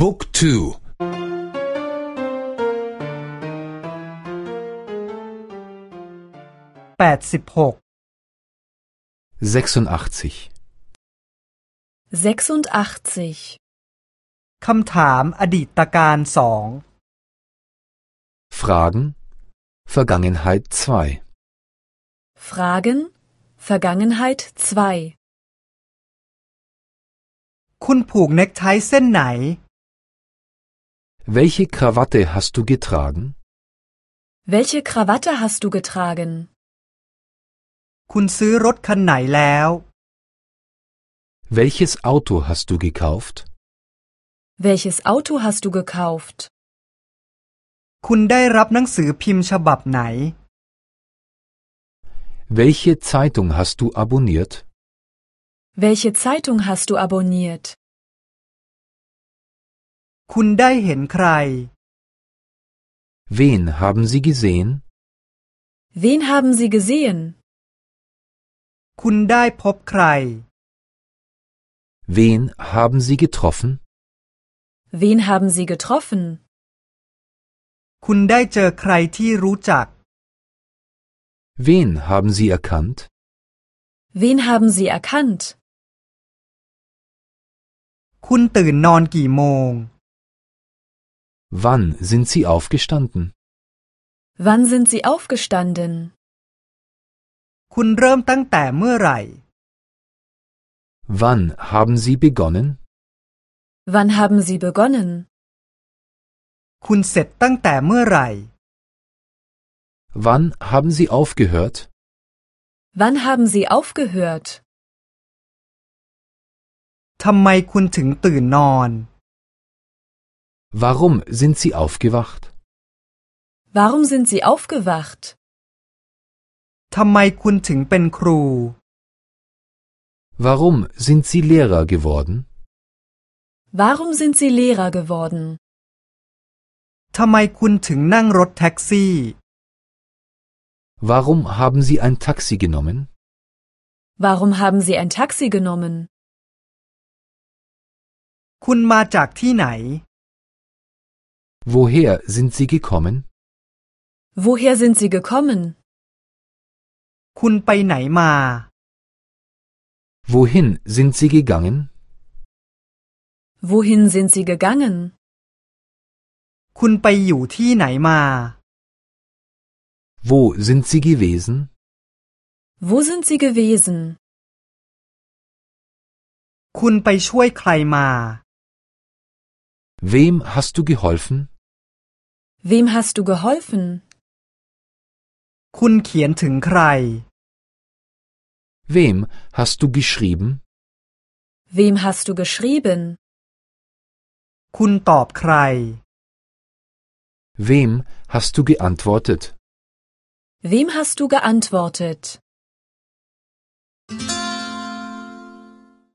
Book 2 แปดสิบหก 86 86. คำถามอดีตการสอง Fragen Vergangenheit 2 Fragen Vergangenheit 2. คุณผูกเน็กไทเส้นไหน Welche Krawatte hast du getragen? Welche Krawatte hast du getragen? คุณซื้อรถคันไหนแล้ว Welches Auto hast du gekauft? Welches Auto hast du gekauft? คุณได้รับหนังสือพิมพ์ฉบับไหน Welche Zeitung hast du abonniert? Welche Zeitung hast du abonniert? คุณได้เห็นใคร Wen haben Sie gesehen? Wen haben Sie gesehen? คุณได้พบใคร Wen haben Sie getroffen? Wen haben Sie getroffen? คุณได้เจอใครที่รู้จัก Wen haben Sie erkannt? Wen haben Sie erkannt? คุณตื่นนอนกี่โมง Wann sind Sie aufgestanden? Wann sind Sie aufgestanden? คุณเริ่มตั้งแต่เมื่อไหร่ Wann haben Sie begonnen? Wann haben Sie begonnen? คุณเสร็จตั้งแต่เมื่อไหร่ Wann haben Sie aufgehört? Wann haben Sie aufgehört? ทำไมคุณถึงตื่นนอน Warum sind Sie aufgewacht? Warum sind Sie aufgewacht? ทำไมคุณถึงเป็นครู Warum sind Sie Lehrer geworden? Warum sind Sie Lehrer geworden? ทำไมคุณถึงนั่งรถแท็กซี่ Warum haben Sie ein Taxi genommen? Warum haben Sie ein Taxi genommen? คุณมาจากที่ไหน Woher sind Sie gekommen? Woher sind Sie gekommen? คุณไปไหนมา Wohin sind Sie gegangen? Wohin sind Sie gegangen? คุณไปอยู่ที่ไหนมา Wo sind Sie gewesen? Wo sind Sie gewesen? คุณไปช่วยใครมา Wem hast du geholfen? Wem hast du geholfen? คุณเขียนถึงใคร Wem hast du geschrieben? Wem hast du geschrieben? คุณตอบใคร Wem hast du geantwortet? Wem hast du geantwortet?